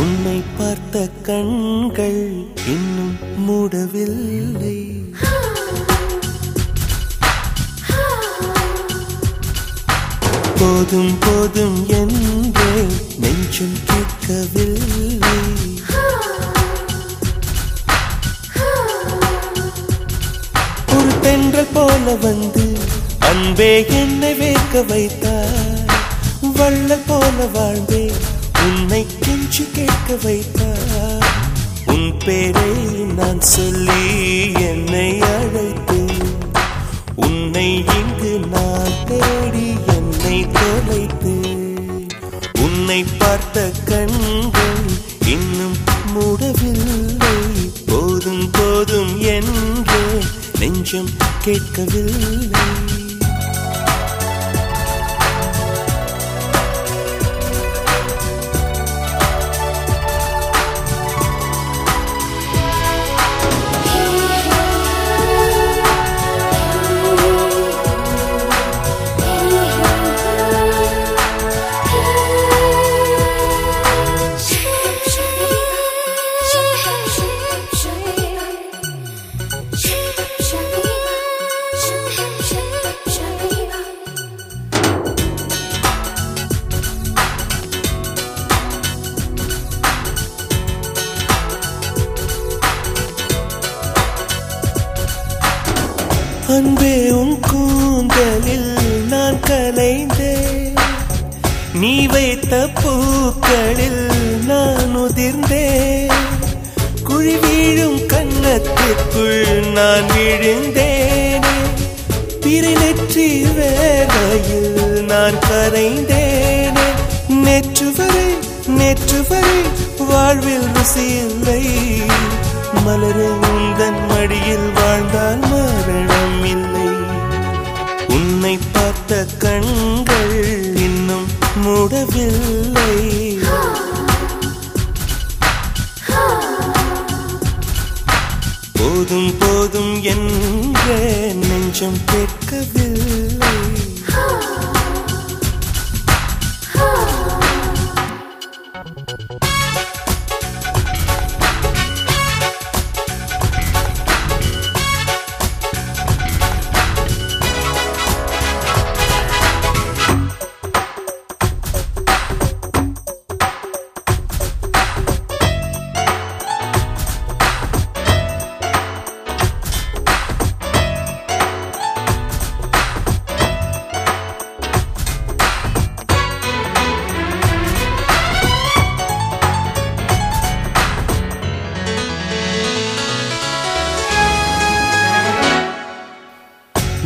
உன்னை பார்த்த கண்கள் இன்னும் மூடவில்லை. போதும் போதும் என்றே நெஞ்சும் கேட்கவில்லை. ஒரு தென்றல் போல வந்து அன்பே என்னை வேக்க வைத்தார் வள்ளல் போல வாழ்ந்தே கெஞ்சி வைத்தார் உன் பேரை நான் சொல்லி என்னை அழைத்து உன்னை இங்கு நான் தேடி என்னை தொலைத்து உன்னை பார்த்த கண்கள் இன்னும் மூடவில்லை. போதும் போதும் என்று நெஞ்சம் கேட்கவில்லை. அன்பே உன் கூந்தலில் நான் கலைந்தேன். நீ வைத்த பூக்களில் நான் உதிர்ந்தேன். குழி வீழும் கன்னத்திற்குள் நான் விழுந்தேனே. பிறை நெற்றி வேலையில் நான் கரைந்தேனே. நேற்று வரை நேற்று வரை வாழ்வில் ருசியில்லை. மலரே உந்தன் உன்னை பார்த்த கண்கள் இன்னும் மூடவில்லை. போதும் போதும் என்ற நெஞ்சம் கேட்கவில்லை.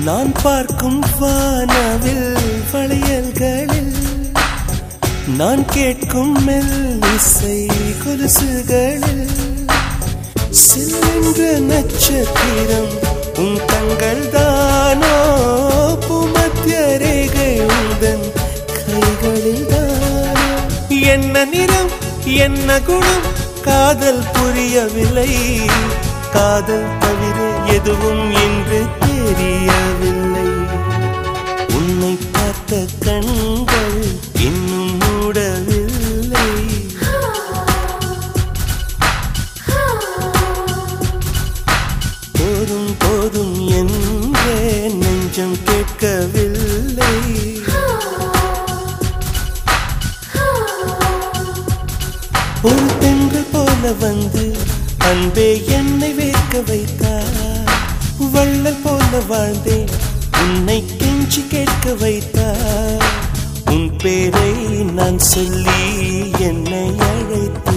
நான் பார்க்கும் வானவில் வளையல்களில் நான் கேட்கும் மெல்லிசை கொலுசுகளில் சில்லென்ற நட்சத்திரம் உன் தங்கள் தானோ பூமத்திய ரேகை உந்தன் கைகளில் தானோ என்ன நிறம் என்ன குணம்? காதல் புரியவில்லை. காதல் தவிர எதுவும் இன்று தெரியவில்லை ஒரு தென்றல் போல வந்து அன்பே என்னை வேர்க்க வைத்தார். வள்ளல் போல வாழ்ந்தேன் உன்னை கெஞ்சி கேட்க வைத்தார். உன் பேரை நான் சொல்லி என்னை அழைத்து